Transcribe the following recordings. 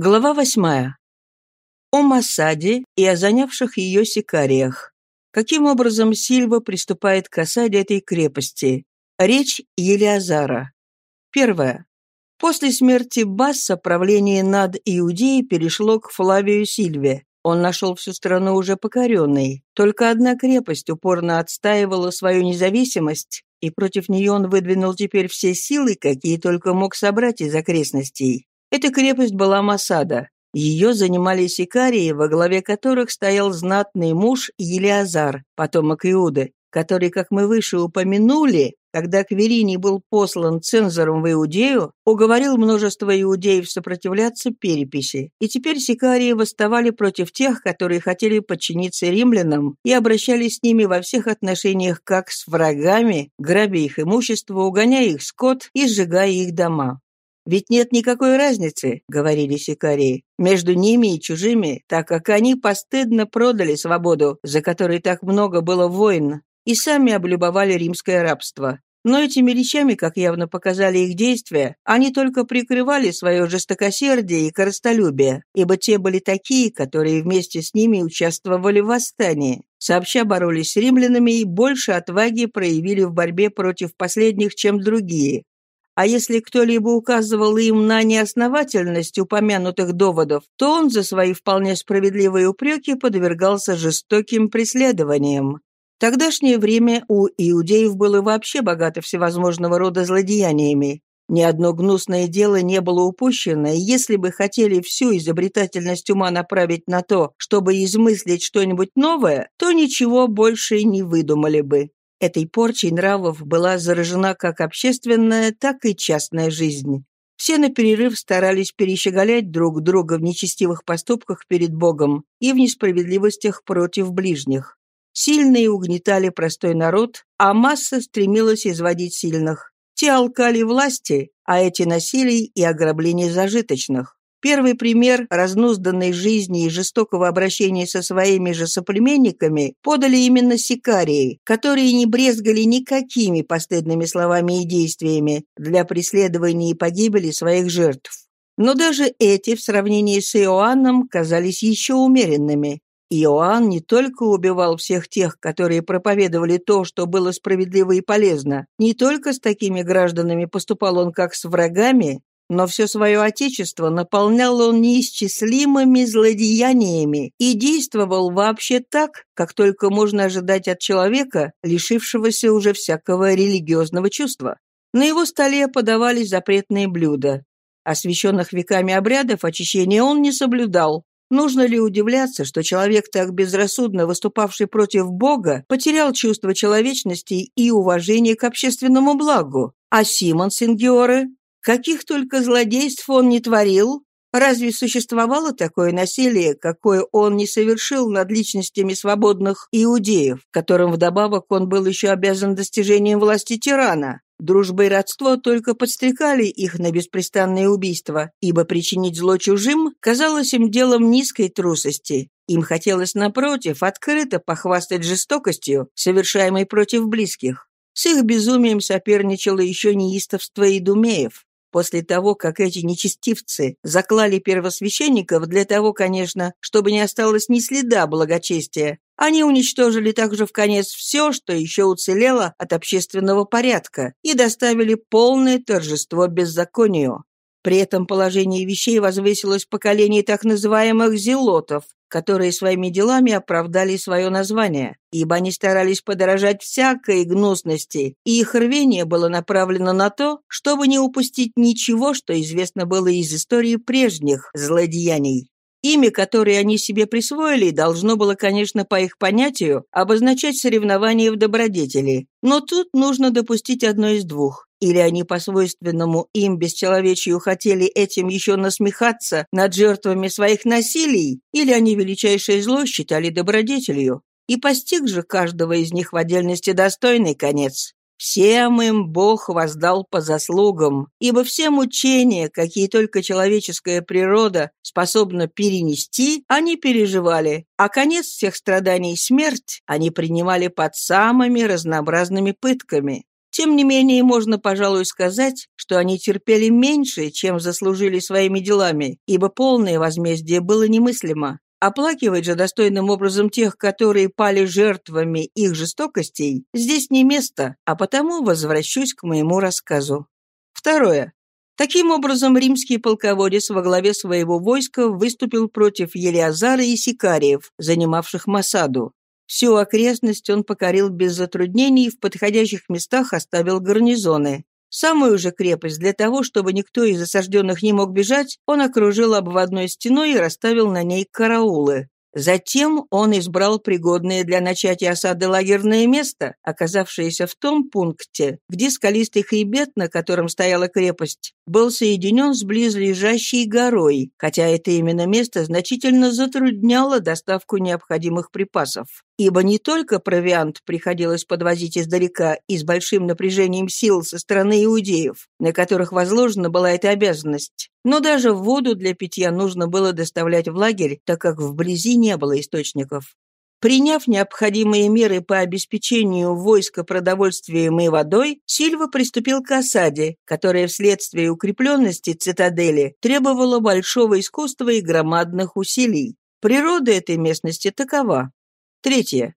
Глава восьмая. О Масаде и о занявших ее сикариях. Каким образом Сильва приступает к осаде этой крепости? Речь Елиазара. Первое. После смерти Басса правление над Иудеей перешло к Флавию Сильве. Он нашел всю страну уже покоренной. Только одна крепость упорно отстаивала свою независимость, и против нее он выдвинул теперь все силы, какие только мог собрать из окрестностей. Эта крепость была Масада. Ее занимали сикарии, во главе которых стоял знатный муж Елиазар, потомок Иуды, который, как мы выше упомянули, когда Квериний был послан цензором в Иудею, уговорил множество иудеев сопротивляться переписи, и теперь сикарии восставали против тех, которые хотели подчиниться римлянам и обращались с ними во всех отношениях как с врагами, грабя их имущество, угоняя их скот и сжигая их дома. «Ведь нет никакой разницы», — говорили сикарии, «между ними и чужими, так как они постыдно продали свободу, за которой так много было войн, и сами облюбовали римское рабство. Но этими речами, как явно показали их действия, они только прикрывали свое жестокосердие и коростолюбие, ибо те были такие, которые вместе с ними участвовали в восстании. Сообща боролись с римлянами и больше отваги проявили в борьбе против последних, чем другие, а если кто-либо указывал им на неосновательность упомянутых доводов, то он за свои вполне справедливые упреки подвергался жестоким преследованиям. В тогдашнее время у иудеев было вообще богато всевозможного рода злодеяниями. Ни одно гнусное дело не было упущено, и если бы хотели всю изобретательность ума направить на то, чтобы измыслить что-нибудь новое, то ничего больше не выдумали бы. Этой порчей нравов была заражена как общественная, так и частная жизнь. Все на перерыв старались перещеголять друг друга в нечестивых поступках перед Богом и в несправедливостях против ближних. Сильные угнетали простой народ, а масса стремилась изводить сильных. Те алкали власти, а эти насилий и ограбления зажиточных. Первый пример разнузданной жизни и жестокого обращения со своими же соплеменниками подали именно сикарии, которые не брезгали никакими постыдными словами и действиями для преследования и погибели своих жертв. Но даже эти в сравнении с Иоанном казались еще умеренными. Иоанн не только убивал всех тех, которые проповедовали то, что было справедливо и полезно, не только с такими гражданами поступал он как с врагами, но все свое отечество наполнял он неисчислимыми злодеяниями и действовал вообще так, как только можно ожидать от человека, лишившегося уже всякого религиозного чувства. На его столе подавались запретные блюда. Освященных веками обрядов очищения он не соблюдал. Нужно ли удивляться, что человек, так безрассудно выступавший против Бога, потерял чувство человечности и уважение к общественному благу? А Симон Сингиоре Каких только злодейств он не творил, Разве существовало такое насилие, какое он не совершил над личностями свободных иудеев, которым вдобавок он был еще обязан достижением власти тирана? Дружба и родство только подстрекали их на беспрестанные убийства, ибо причинить зло чужим казалось им делом низкой трусости. Им хотелось, напротив, открыто похвастать жестокостью, совершаемой против близких. С их безумием соперничало еще неистовство Идумеев. После того, как эти нечестивцы заклали первосвященников для того, конечно, чтобы не осталось ни следа благочестия, они уничтожили также в конец все, что еще уцелело от общественного порядка, и доставили полное торжество беззаконию. При этом положение вещей возвысилось поколение так называемых зелотов, которые своими делами оправдали свое название, ибо они старались подорожать всякой гнусности, и их рвение было направлено на то, чтобы не упустить ничего, что известно было из истории прежних злодеяний. Имя, которое они себе присвоили, должно было, конечно, по их понятию, обозначать соревнование в добродетели. Но тут нужно допустить одно из двух. Или они по свойственному им бесчеловечию хотели этим еще насмехаться над жертвами своих насилий, или они величайшее зло считали добродетелью. И постиг же каждого из них в отдельности достойный конец. Всем им Бог воздал по заслугам, ибо все мучения, какие только человеческая природа способна перенести, они переживали, а конец всех страданий — смерть — они принимали под самыми разнообразными пытками. Тем не менее, можно, пожалуй, сказать, что они терпели меньше, чем заслужили своими делами, ибо полное возмездие было немыслимо. Оплакивать же достойным образом тех, которые пали жертвами их жестокостей, здесь не место, а потому возвращусь к моему рассказу. Второе. Таким образом, римский полководец во главе своего войска выступил против Елиазара и Сикариев, занимавших Масаду. Всю окрестность он покорил без затруднений и в подходящих местах оставил гарнизоны. Самую же крепость для того, чтобы никто из осажденных не мог бежать, он окружил обводной стеной и расставил на ней караулы. Затем он избрал пригодное для начатия осады лагерное место, оказавшееся в том пункте, где скалистый хребет, на котором стояла крепость, был соединен с близлежащей горой, хотя это именно место значительно затрудняло доставку необходимых припасов ибо не только провиант приходилось подвозить издалека и с большим напряжением сил со стороны иудеев, на которых возложена была эта обязанность, но даже воду для питья нужно было доставлять в лагерь, так как вблизи не было источников. Приняв необходимые меры по обеспечению войска продовольствием и водой, Сильва приступил к осаде, которая вследствие укрепленности цитадели требовала большого искусства и громадных усилий. Природа этой местности такова. Третье.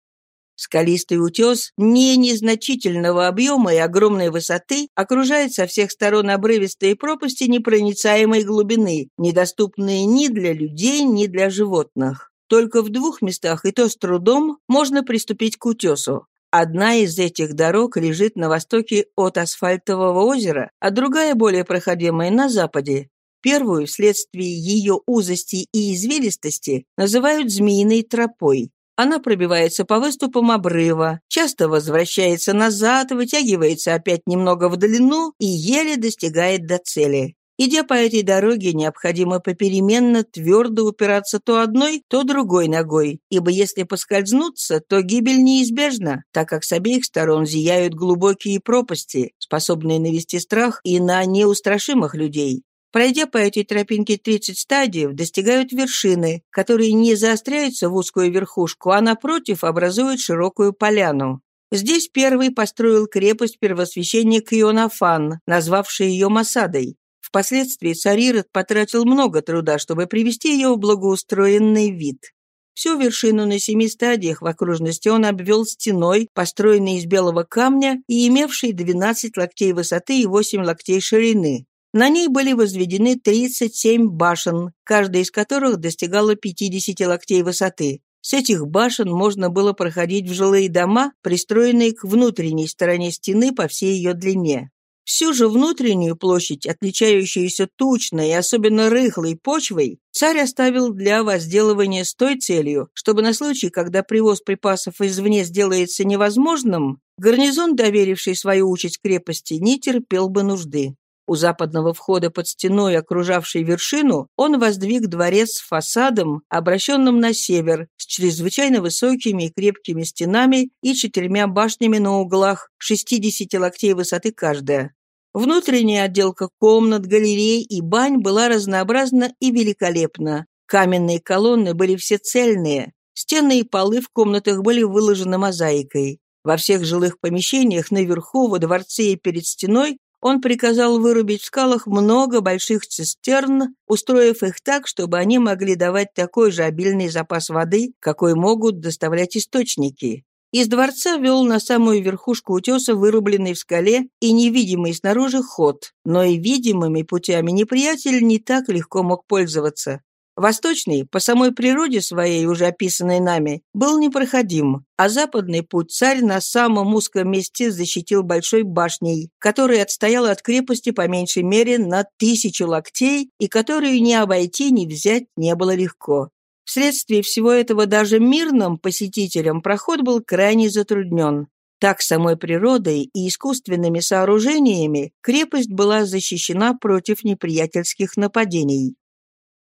Скалистый утес не незначительного объема и огромной высоты окружает со всех сторон обрывистые пропасти непроницаемой глубины, недоступные ни для людей, ни для животных. Только в двух местах, и то с трудом, можно приступить к утесу. Одна из этих дорог лежит на востоке от асфальтового озера, а другая, более проходимая, на западе. Первую, вследствие ее узости и извилистости, называют змеиной тропой. Она пробивается по выступам обрыва, часто возвращается назад, вытягивается опять немного в длину и еле достигает до цели. Идя по этой дороге, необходимо попеременно твердо упираться то одной, то другой ногой, ибо если поскользнуться, то гибель неизбежна, так как с обеих сторон зияют глубокие пропасти, способные навести страх и на неустрашимых людей. Пройдя по этой тропинке 30 стадий, достигают вершины, которые не заостряются в узкую верхушку, а напротив образуют широкую поляну. Здесь первый построил крепость первосвященник Ионафан, назвавший ее Масадой. Впоследствии царь потратил много труда, чтобы привести ее в благоустроенный вид. Всю вершину на семи стадиях в окружности он обвел стеной, построенной из белого камня и имевшей 12 локтей высоты и 8 локтей ширины. На ней были возведены 37 башен, каждая из которых достигала 50 локтей высоты. С этих башен можно было проходить в жилые дома, пристроенные к внутренней стороне стены по всей ее длине. Всю же внутреннюю площадь, отличающуюся тучной и особенно рыхлой почвой, царь оставил для возделывания с той целью, чтобы на случай, когда привоз припасов извне сделается невозможным, гарнизон, доверивший свою участь крепости, не терпел бы нужды. У западного входа под стеной, окружавшей вершину, он воздвиг дворец с фасадом, обращенным на север, с чрезвычайно высокими и крепкими стенами и четырьмя башнями на углах, 60 локтей высоты каждая. Внутренняя отделка комнат, галерей и бань была разнообразна и великолепна. Каменные колонны были все цельные, стены и полы в комнатах были выложены мозаикой. Во всех жилых помещениях наверху, во дворце и перед стеной он приказал вырубить в скалах много больших цистерн, устроив их так, чтобы они могли давать такой же обильный запас воды, какой могут доставлять источники. Из дворца вел на самую верхушку утеса вырубленный в скале и невидимый снаружи ход, но и видимыми путями неприятель не так легко мог пользоваться. Восточный, по самой природе своей, уже описанной нами, был непроходим, а западный путь царь на самом узком месте защитил большой башней, которая отстояла от крепости по меньшей мере на тысячу локтей и которую ни обойти, ни взять не было легко. Вследствие всего этого даже мирным посетителям проход был крайне затруднен. Так самой природой и искусственными сооружениями крепость была защищена против неприятельских нападений.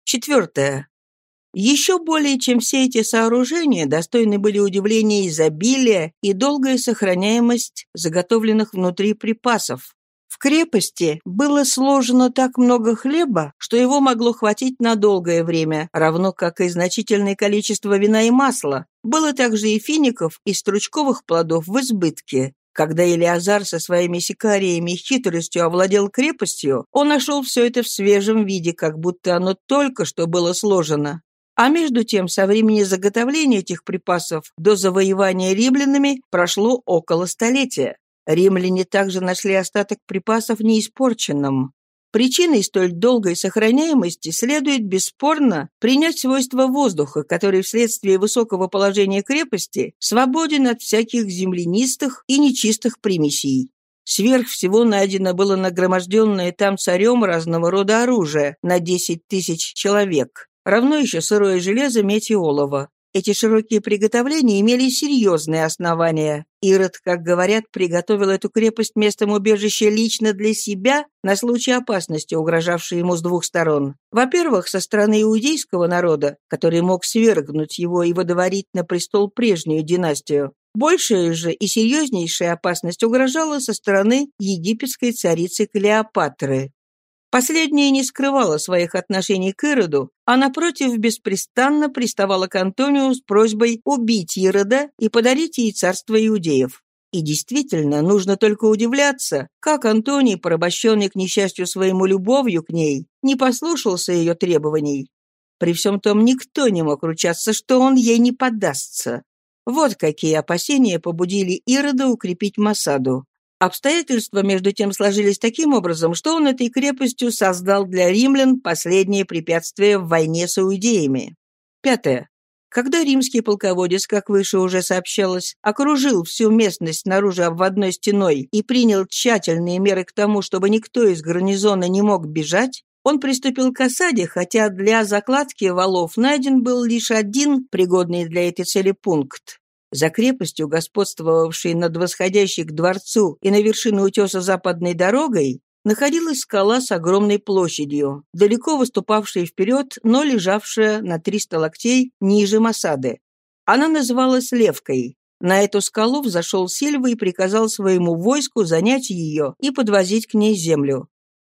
Четвертое. Еще более, чем все эти сооружения, достойны были удивления изобилия и долгая сохраняемость заготовленных внутри припасов. В крепости было сложено так много хлеба, что его могло хватить на долгое время, равно как и значительное количество вина и масла. Было также и фиников и стручковых плодов в избытке. Когда Елиазар со своими сикариями хитростью овладел крепостью, он нашел все это в свежем виде, как будто оно только что было сложено. А между тем, со времени заготовления этих припасов до завоевания римлянами прошло около столетия. Римляне также нашли остаток припасов неиспорченным. Причиной столь долгой сохраняемости следует бесспорно принять свойства воздуха, который вследствие высокого положения крепости свободен от всяких землянистых и нечистых примесей. Сверх всего найдено было нагроможденное там царем разного рода оружие на 10 тысяч человек, равно еще сырое железо, медь и олово. Эти широкие приготовления имели серьезные основания. Ирод, как говорят, приготовил эту крепость местом убежища лично для себя на случай опасности, угрожавшей ему с двух сторон. Во-первых, со стороны иудейского народа, который мог свергнуть его и водоворить на престол прежнюю династию. Большая же и серьезнейшая опасность угрожала со стороны египетской царицы Клеопатры. Последняя не скрывала своих отношений к Ироду, а, напротив, беспрестанно приставала к Антонию с просьбой убить Ирода и подарить ей царство иудеев. И действительно, нужно только удивляться, как Антоний, порабощенный к несчастью своему любовью к ней, не послушался ее требований. При всем том никто не мог ручаться, что он ей не поддастся. Вот какие опасения побудили Ирода укрепить Масаду. Обстоятельства, между тем, сложились таким образом, что он этой крепостью создал для римлян последнее препятствие в войне с иудеями. Пятое. Когда римский полководец, как выше уже сообщалось, окружил всю местность снаружи обводной стеной и принял тщательные меры к тому, чтобы никто из гарнизона не мог бежать, он приступил к осаде, хотя для закладки валов найден был лишь один пригодный для этой цели пункт. За крепостью, господствовавшей над восходящей к дворцу и на вершину утеса западной дорогой, находилась скала с огромной площадью, далеко выступавшая вперед, но лежавшая на 300 локтей ниже Масады. Она называлась Левкой. На эту скалу взошел Сильва и приказал своему войску занять ее и подвозить к ней землю.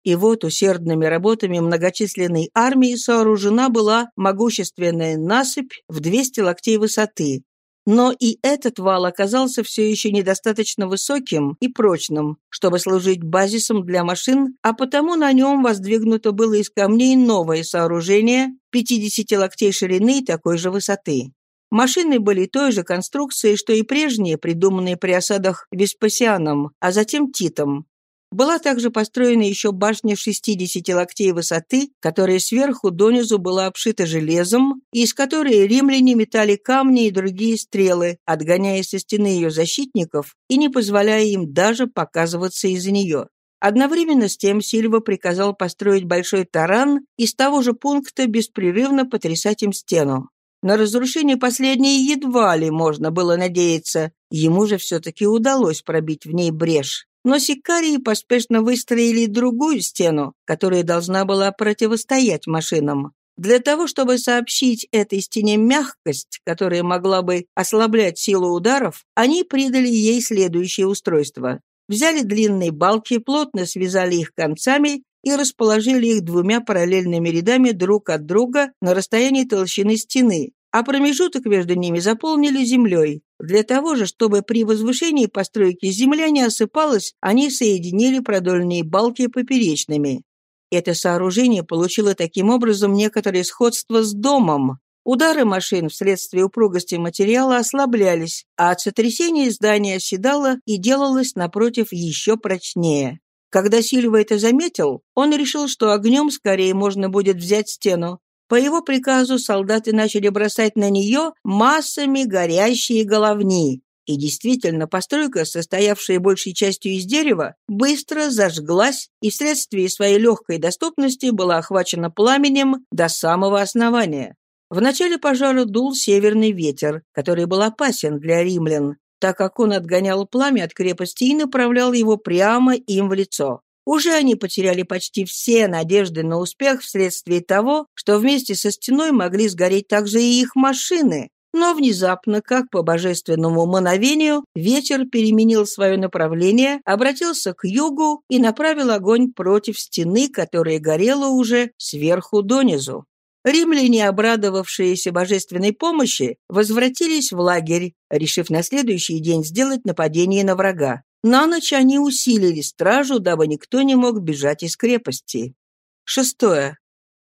И вот усердными работами многочисленной армии сооружена была могущественная насыпь в 200 локтей высоты, но и этот вал оказался все еще недостаточно высоким и прочным, чтобы служить базисом для машин, а потому на нем воздвигнуто было из камней новое сооружение 50 локтей ширины и такой же высоты. Машины были той же конструкции, что и прежние, придуманные при осадах Веспасианом, а затем Титом. Была также построена еще башня 60 локтей высоты, которая сверху донизу была обшита железом, из которой римляне метали камни и другие стрелы, отгоняя со стены ее защитников и не позволяя им даже показываться из-за нее. Одновременно с тем Сильва приказал построить большой таран и с того же пункта беспрерывно потрясать им стену. На разрушение последней едва ли можно было надеяться, ему же все-таки удалось пробить в ней брешь. Но сикарии поспешно выстроили другую стену, которая должна была противостоять машинам. Для того, чтобы сообщить этой стене мягкость, которая могла бы ослаблять силу ударов, они придали ей следующее устройство. Взяли длинные балки, плотно связали их концами и расположили их двумя параллельными рядами друг от друга на расстоянии толщины стены, а промежуток между ними заполнили землей. Для того же, чтобы при возвышении постройки земля не осыпалась, они соединили продольные балки поперечными. Это сооружение получило таким образом некоторое сходство с домом. Удары машин вследствие упругости материала ослаблялись, а от сотрясения здание оседало и делалось, напротив, еще прочнее. Когда Сильва это заметил, он решил, что огнем скорее можно будет взять стену, по его приказу солдаты начали бросать на нее массами горящие головни. И действительно, постройка, состоявшая большей частью из дерева, быстро зажглась и вследствие своей легкой доступности была охвачена пламенем до самого основания. В начале пожара дул северный ветер, который был опасен для римлян, так как он отгонял пламя от крепости и направлял его прямо им в лицо. Уже они потеряли почти все надежды на успех вследствие того, что вместе со стеной могли сгореть также и их машины. Но внезапно, как по божественному мановению, ветер переменил свое направление, обратился к югу и направил огонь против стены, которая горела уже сверху донизу. Римляне, обрадовавшиеся божественной помощи, возвратились в лагерь, решив на следующий день сделать нападение на врага. На ночь они усилили стражу, дабы никто не мог бежать из крепости. Шестое.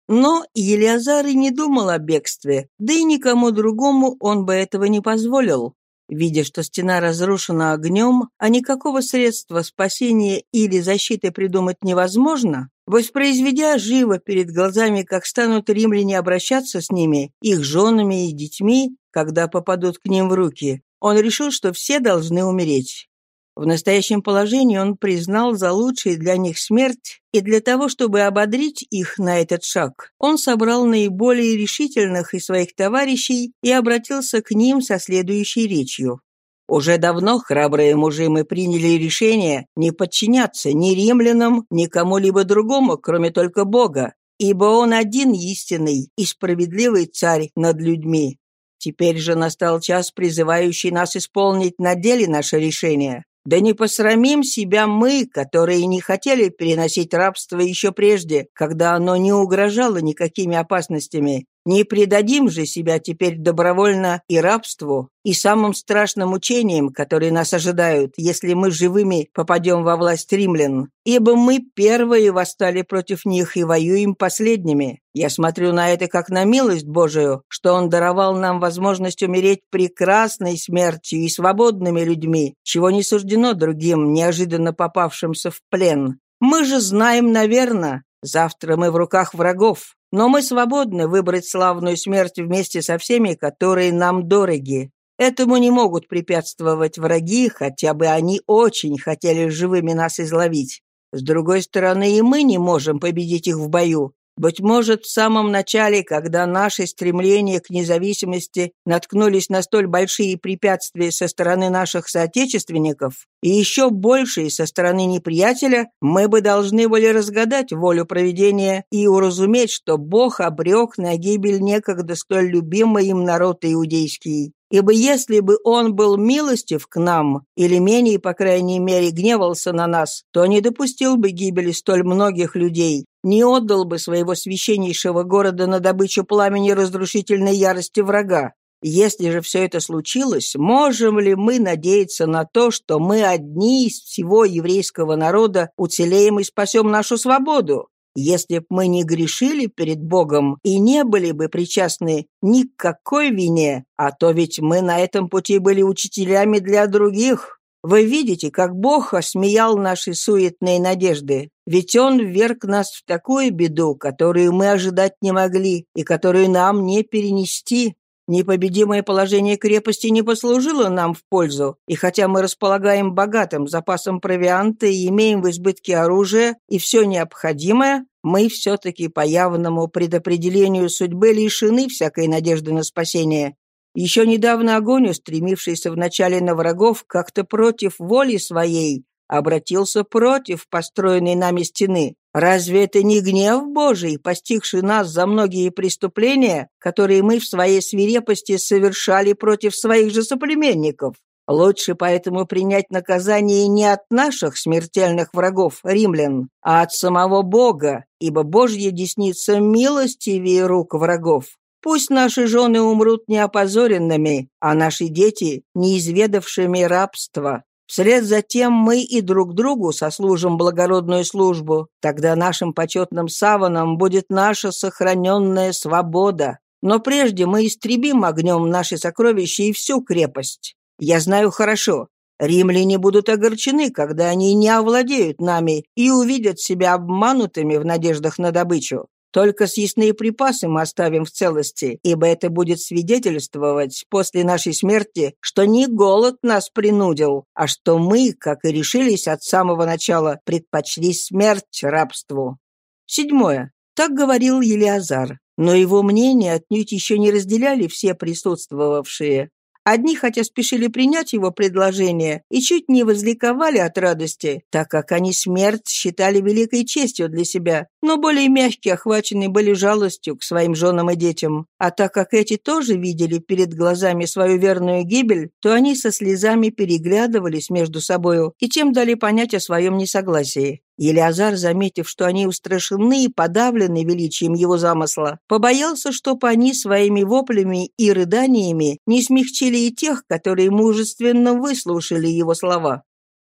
Но Елиазар и не думал о бегстве, да и никому другому он бы этого не позволил. Видя, что стена разрушена огнем, а никакого средства спасения или защиты придумать невозможно, воспроизведя живо перед глазами, как станут римляне обращаться с ними, их женами и детьми, когда попадут к ним в руки, он решил, что все должны умереть. В настоящем положении он признал за лучшей для них смерть, и для того, чтобы ободрить их на этот шаг, он собрал наиболее решительных из своих товарищей и обратился к ним со следующей речью. Уже давно храбрые мужи мы приняли решение не подчиняться ни римлянам, ни кому-либо другому, кроме только Бога, ибо Он один истинный и справедливый царь над людьми. Теперь же настал час, призывающий нас исполнить на деле наше решение. Да не посрамим себя мы, которые не хотели переносить рабство еще прежде, когда оно не угрожало никакими опасностями, не предадим же себя теперь добровольно и рабству, и самым страшным мучениям, которые нас ожидают, если мы живыми попадем во власть римлян. Ибо мы первые восстали против них и воюем последними. Я смотрю на это как на милость Божию, что Он даровал нам возможность умереть прекрасной смертью и свободными людьми, чего не суждено другим, неожиданно попавшимся в плен. Мы же знаем, наверное, завтра мы в руках врагов, но мы свободны выбрать славную смерть вместе со всеми, которые нам дороги. Этому не могут препятствовать враги, хотя бы они очень хотели живыми нас изловить. С другой стороны, и мы не можем победить их в бою. Быть может, в самом начале, когда наши стремления к независимости наткнулись на столь большие препятствия со стороны наших соотечественников и еще большие со стороны неприятеля, мы бы должны были разгадать волю проведения и уразуметь, что Бог обрек на гибель некогда столь любимый им народ иудейский. Ибо если бы он был милостив к нам, или менее, по крайней мере, гневался на нас, то не допустил бы гибели столь многих людей, не отдал бы своего священнейшего города на добычу пламени разрушительной ярости врага. Если же все это случилось, можем ли мы надеяться на то, что мы одни из всего еврейского народа уцелеем и спасем нашу свободу? Если б мы не грешили перед Богом и не были бы причастны ни к какой вине, а то ведь мы на этом пути были учителями для других. Вы видите, как Бог осмеял наши суетные надежды. Ведь Он вверг нас в такую беду, которую мы ожидать не могли и которую нам не перенести. Непобедимое положение крепости не послужило нам в пользу, и хотя мы располагаем богатым запасом провианта и имеем в избытке оружия и все необходимое, мы все-таки по явному предопределению судьбы лишены всякой надежды на спасение. Еще недавно огонь, устремившийся вначале на врагов, как-то против воли своей, обратился против построенной нами стены. Разве это не гнев Божий, постигший нас за многие преступления, которые мы в своей свирепости совершали против своих же соплеменников? Лучше поэтому принять наказание не от наших смертельных врагов, римлян, а от самого Бога, ибо Божья десница милостивее рук врагов. Пусть наши жены умрут неопозоренными, а наши дети – неизведавшими рабства. Вслед за тем мы и друг другу сослужим благородную службу. Тогда нашим почетным саваном будет наша сохраненная свобода. Но прежде мы истребим огнем наши сокровища и всю крепость. Я знаю хорошо, римляне будут огорчены, когда они не овладеют нами и увидят себя обманутыми в надеждах на добычу. Только съестные припасы мы оставим в целости, ибо это будет свидетельствовать после нашей смерти, что не голод нас принудил, а что мы, как и решились от самого начала, предпочли смерть рабству. Седьмое. Так говорил Елиазар. Но его мнение отнюдь еще не разделяли все присутствовавшие. Одни, хотя спешили принять его предложение, и чуть не возликовали от радости, так как они смерть считали великой честью для себя, но более мягкие охвачены были жалостью к своим женам и детям. А так как эти тоже видели перед глазами свою верную гибель, то они со слезами переглядывались между собою и тем дали понять о своем несогласии. Елиазар, заметив, что они устрашены и подавлены величием его замысла, побоялся, чтоб они своими воплями и рыданиями не смягчили и тех, которые мужественно выслушали его слова.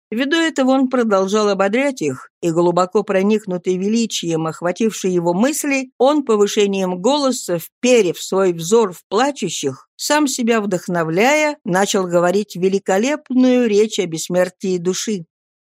Ввиду этого он продолжал ободрять их, и глубоко проникнутый величием, охвативший его мысли, он повышением голоса, вперев свой взор в плачущих, сам себя вдохновляя, начал говорить великолепную речь о бессмертии души.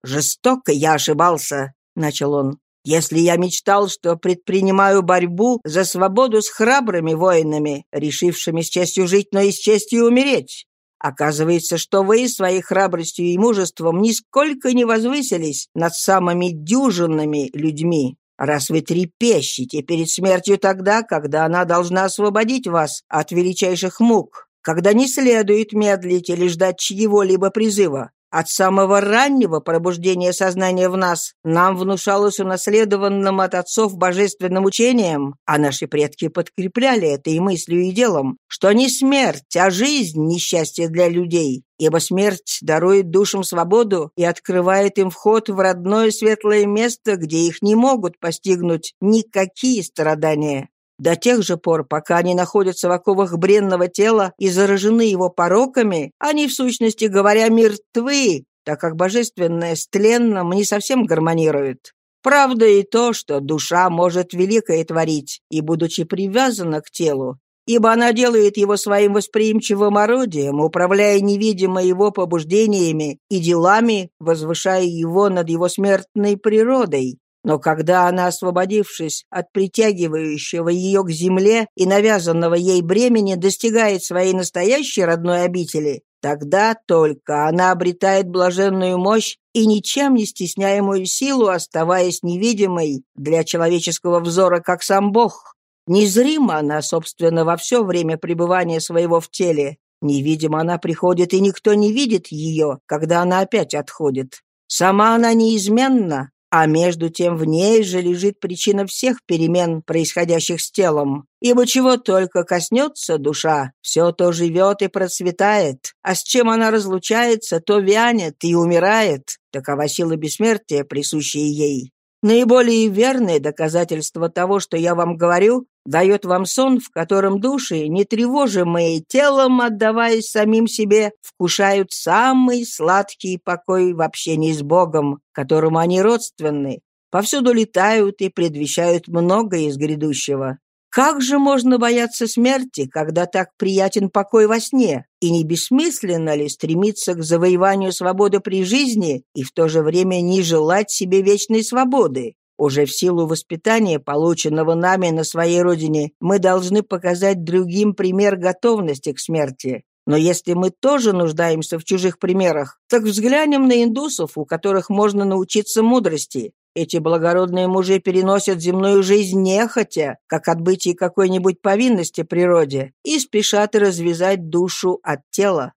«Жестоко я ошибался», — начал он. «Если я мечтал, что предпринимаю борьбу за свободу с храбрыми воинами, решившими с честью жить, но и с честью умереть, Оказывается, что вы своей храбростью и мужеством нисколько не возвысились над самыми дюжинными людьми. Раз вы трепещете перед смертью тогда, когда она должна освободить вас от величайших мук, когда не следует медлить или ждать чьего-либо призыва, от самого раннего пробуждения сознания в нас нам внушалось унаследованным от отцов божественным учением, а наши предки подкрепляли это и мыслью, и делом, что не смерть, а жизнь – несчастье для людей, ибо смерть дарует душам свободу и открывает им вход в родное светлое место, где их не могут постигнуть никакие страдания. До тех же пор, пока они находятся в оковах бренного тела и заражены его пороками, они, в сущности говоря, мертвы, так как божественное с тленным не совсем гармонирует. Правда и то, что душа может великое творить, и, будучи привязана к телу, ибо она делает его своим восприимчивым орудием, управляя невидимо его побуждениями и делами, возвышая его над его смертной природой. Но когда она, освободившись от притягивающего ее к земле и навязанного ей бремени, достигает своей настоящей родной обители, тогда только она обретает блаженную мощь и ничем не стесняемую силу, оставаясь невидимой для человеческого взора, как сам Бог. Незрима она, собственно, во все время пребывания своего в теле. Невидимо она приходит, и никто не видит ее, когда она опять отходит. Сама она неизменна, а между тем в ней же лежит причина всех перемен, происходящих с телом. Ибо чего только коснется душа, все то живет и процветает, а с чем она разлучается, то вянет и умирает. Такова сила бессмертия, присущая ей. Наиболее верное доказательство того, что я вам говорю, дает вам сон, в котором души, не тревожимые телом, отдаваясь самим себе, вкушают самый сладкий покой в общении с Богом, которому они родственны, повсюду летают и предвещают многое из грядущего. Как же можно бояться смерти, когда так приятен покой во сне? И не бессмысленно ли стремиться к завоеванию свободы при жизни и в то же время не желать себе вечной свободы? Уже в силу воспитания, полученного нами на своей родине, мы должны показать другим пример готовности к смерти. Но если мы тоже нуждаемся в чужих примерах, так взглянем на индусов, у которых можно научиться мудрости. Эти благородные мужи переносят земную жизнь нехотя, как отбытие какой-нибудь повинности природе, и спешат развязать душу от тела.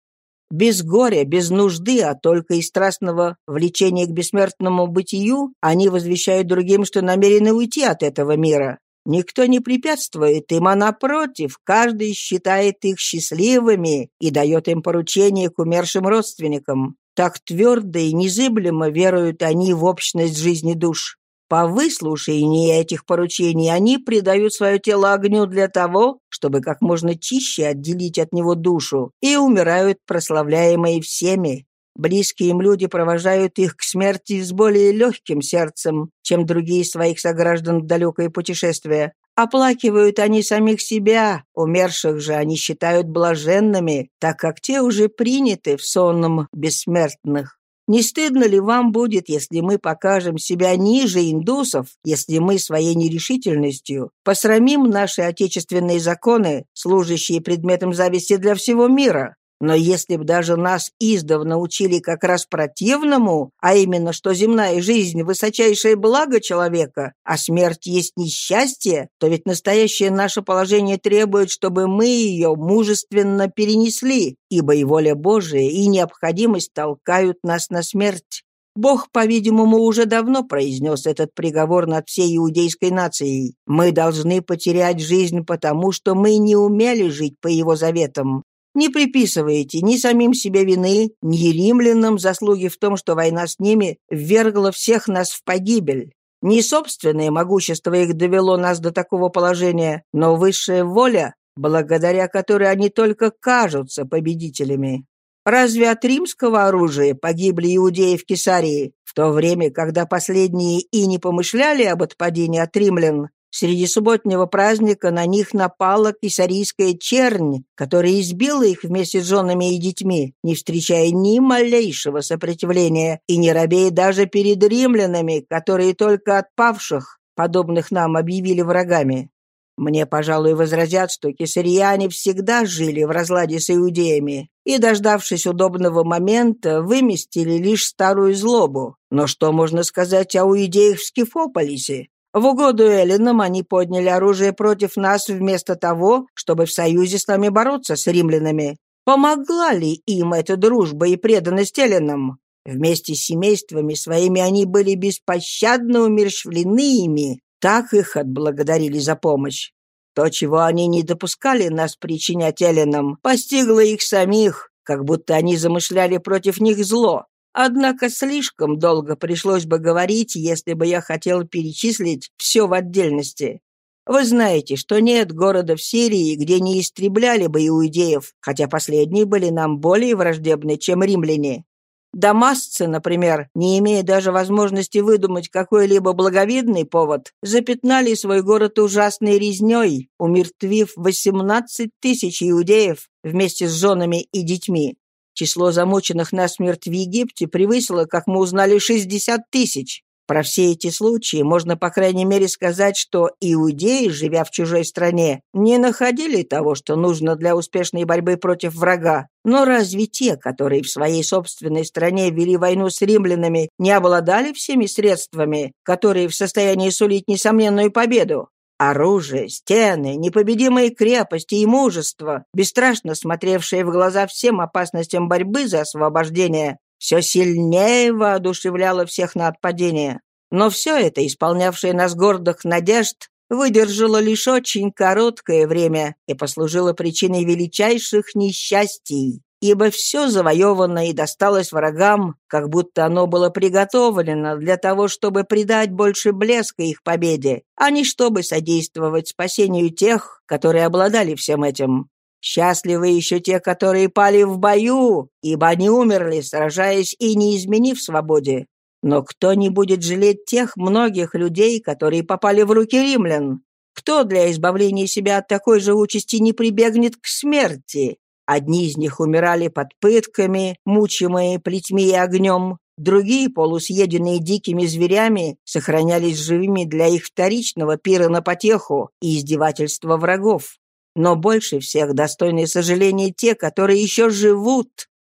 Без горя, без нужды, а только из страстного влечения к бессмертному бытию, они возвещают другим, что намерены уйти от этого мира. Никто не препятствует им, а напротив, каждый считает их счастливыми и дает им поручение к умершим родственникам. Так твердо и незыблемо веруют они в общность жизни душ. По выслушании этих поручений они предают свое тело огню для того, чтобы как можно чище отделить от него душу, и умирают прославляемые всеми. Близкие им люди провожают их к смерти с более легким сердцем, чем другие своих сограждан в далекое путешествие, Оплакивают они самих себя, умерших же они считают блаженными, так как те уже приняты в сонном бессмертных. Не стыдно ли вам будет, если мы покажем себя ниже индусов, если мы своей нерешительностью посрамим наши отечественные законы, служащие предметом зависти для всего мира? Но если бы даже нас издавна учили как раз противному, а именно, что земная жизнь – высочайшее благо человека, а смерть есть несчастье, то ведь настоящее наше положение требует, чтобы мы ее мужественно перенесли, ибо и воля Божия, и необходимость толкают нас на смерть. Бог, по-видимому, уже давно произнес этот приговор над всей иудейской нацией. Мы должны потерять жизнь потому, что мы не умели жить по его заветам. Не приписывайте ни самим себе вины, ни римлянам заслуги в том, что война с ними ввергла всех нас в погибель. Не собственное могущество их довело нас до такого положения, но высшая воля, благодаря которой они только кажутся победителями. Разве от римского оружия погибли иудеи в Кесарии, в то время, когда последние и не помышляли об отпадении от римлян? Среди субботнего праздника на них напала кесарийская чернь, которая избила их вместе с женами и детьми, не встречая ни малейшего сопротивления и не робея даже перед римлянами, которые только отпавших, подобных нам, объявили врагами. Мне, пожалуй, возразят, что кесарияне всегда жили в разладе с иудеями и, дождавшись удобного момента, выместили лишь старую злобу. Но что можно сказать о иудеях в Скифополисе? В угоду эллинам они подняли оружие против нас вместо того, чтобы в союзе с нами бороться с римлянами. Помогла ли им эта дружба и преданность эллинам? Вместе с семействами своими они были беспощадно умерщвлены ими, так их отблагодарили за помощь. То, чего они не допускали нас причинять эллинам, постигло их самих, как будто они замышляли против них зло. Однако слишком долго пришлось бы говорить, если бы я хотел перечислить все в отдельности. Вы знаете, что нет города в Сирии, где не истребляли бы иудеев, хотя последние были нам более враждебны, чем римляне. Дамасцы, например, не имея даже возможности выдумать какой-либо благовидный повод, запятнали свой город ужасной резней, умертвив 18 тысяч иудеев вместе с женами и детьми. Число замученных насмерть в Египте превысило, как мы узнали, 60 тысяч. Про все эти случаи можно, по крайней мере, сказать, что иудеи, живя в чужой стране, не находили того, что нужно для успешной борьбы против врага. Но разве те, которые в своей собственной стране вели войну с римлянами, не обладали всеми средствами, которые в состоянии сулить несомненную победу? Оружие, стены, непобедимые крепости и мужество, бесстрашно смотревшие в глаза всем опасностям борьбы за освобождение, все сильнее воодушевляло всех на отпадение. Но все это, исполнявшее нас гордых надежд, выдержало лишь очень короткое время и послужило причиной величайших несчастий, ибо все завоевано и досталось врагам, как будто оно было приготовлено для того, чтобы придать больше блеска их победе, а не чтобы содействовать спасению тех, которые обладали всем этим. Счастливы еще те, которые пали в бою, ибо они умерли, сражаясь и не изменив свободе. Но кто не будет жалеть тех многих людей, которые попали в руки римлян? Кто для избавления себя от такой же участи не прибегнет к смерти? Одни из них умирали под пытками, мучимые плетьми и огнем, другие, полусъеденные дикими зверями, сохранялись живыми для их вторичного пира на потеху и издевательства врагов. Но больше всех достойны сожаления те, которые еще живут.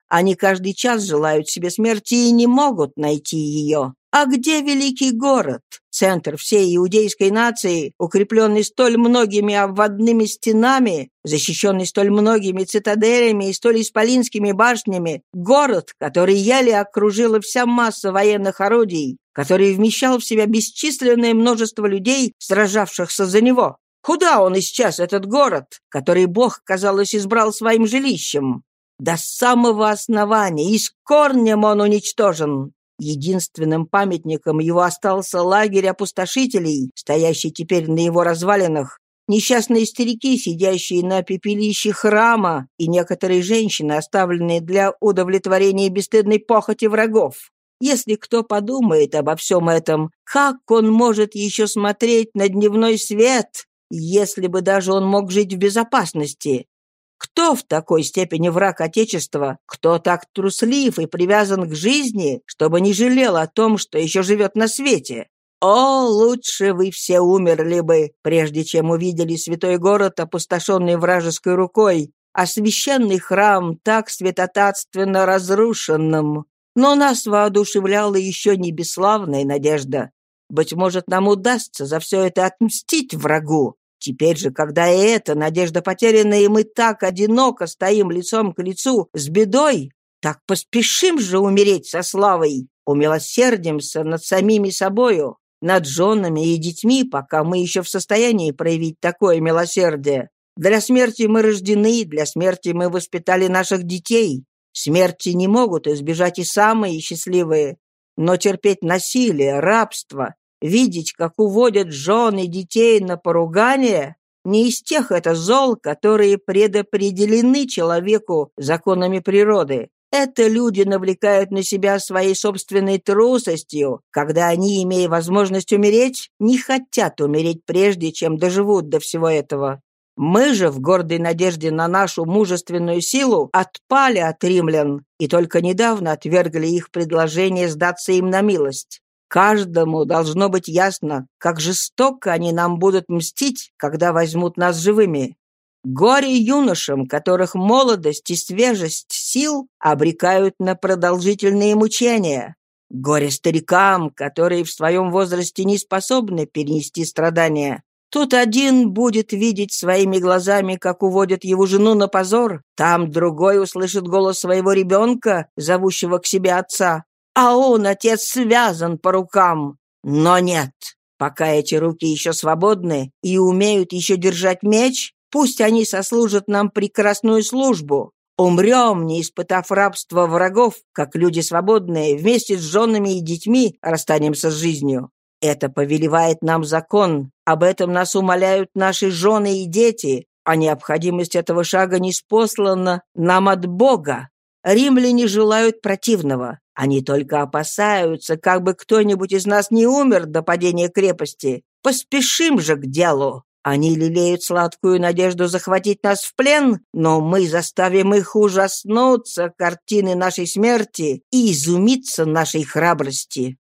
Они каждый час желают себе смерти и не могут найти ее. А где великий город, центр всей иудейской нации, укрепленный столь многими обводными стенами, защищенный столь многими цитаделями и столь исполинскими башнями, город, который еле окружила вся масса военных орудий, который вмещал в себя бесчисленное множество людей, сражавшихся за него? Куда он исчез, этот город, который Бог, казалось, избрал своим жилищем? До самого основания и с корнем он уничтожен. Единственным памятником его остался лагерь опустошителей, стоящий теперь на его развалинах, несчастные старики, сидящие на пепелище храма, и некоторые женщины, оставленные для удовлетворения бесстыдной похоти врагов. Если кто подумает обо всем этом, как он может еще смотреть на дневной свет, если бы даже он мог жить в безопасности. Кто в такой степени враг Отечества, кто так труслив и привязан к жизни, чтобы не жалел о том, что еще живет на свете? О, лучше вы все умерли бы, прежде чем увидели святой город, опустошенный вражеской рукой, а священный храм так святотатственно разрушенным. Но нас воодушевляла еще не бесславная надежда. Быть может, нам удастся за все это отмстить врагу. Теперь же, когда и эта надежда потеряна, и мы так одиноко стоим лицом к лицу с бедой, так поспешим же умереть со славой, умилосердимся над самими собою, над женами и детьми, пока мы еще в состоянии проявить такое милосердие. Для смерти мы рождены, для смерти мы воспитали наших детей. Смерти не могут избежать и самые счастливые, но терпеть насилие, рабство, Видеть, как уводят жен и детей на поругание, не из тех это зол, которые предопределены человеку законами природы. Это люди навлекают на себя своей собственной трусостью, когда они, имея возможность умереть, не хотят умереть прежде, чем доживут до всего этого. Мы же в гордой надежде на нашу мужественную силу отпали от римлян и только недавно отвергли их предложение сдаться им на милость. Каждому должно быть ясно, как жестоко они нам будут мстить, когда возьмут нас живыми. Горе юношам, которых молодость и свежесть сил обрекают на продолжительные мучения. Горе старикам, которые в своем возрасте не способны перенести страдания. Тут один будет видеть своими глазами, как уводят его жену на позор, там другой услышит голос своего ребенка, зовущего к себе отца. А он, отец, связан по рукам. Но нет, пока эти руки еще свободны и умеют еще держать меч, пусть они сослужат нам прекрасную службу. Умрем, не испытав рабства врагов, как люди свободные, вместе с женами и детьми расстанемся с жизнью. Это повелевает нам закон, об этом нас умоляют наши жены и дети, а необходимость этого шага не спослана нам от Бога. Римляне желают противного. Они только опасаются, как бы кто-нибудь из нас не умер до падения крепости. Поспешим же к делу. Они лелеют сладкую надежду захватить нас в плен, но мы заставим их ужаснуться картины нашей смерти и изумиться нашей храбрости.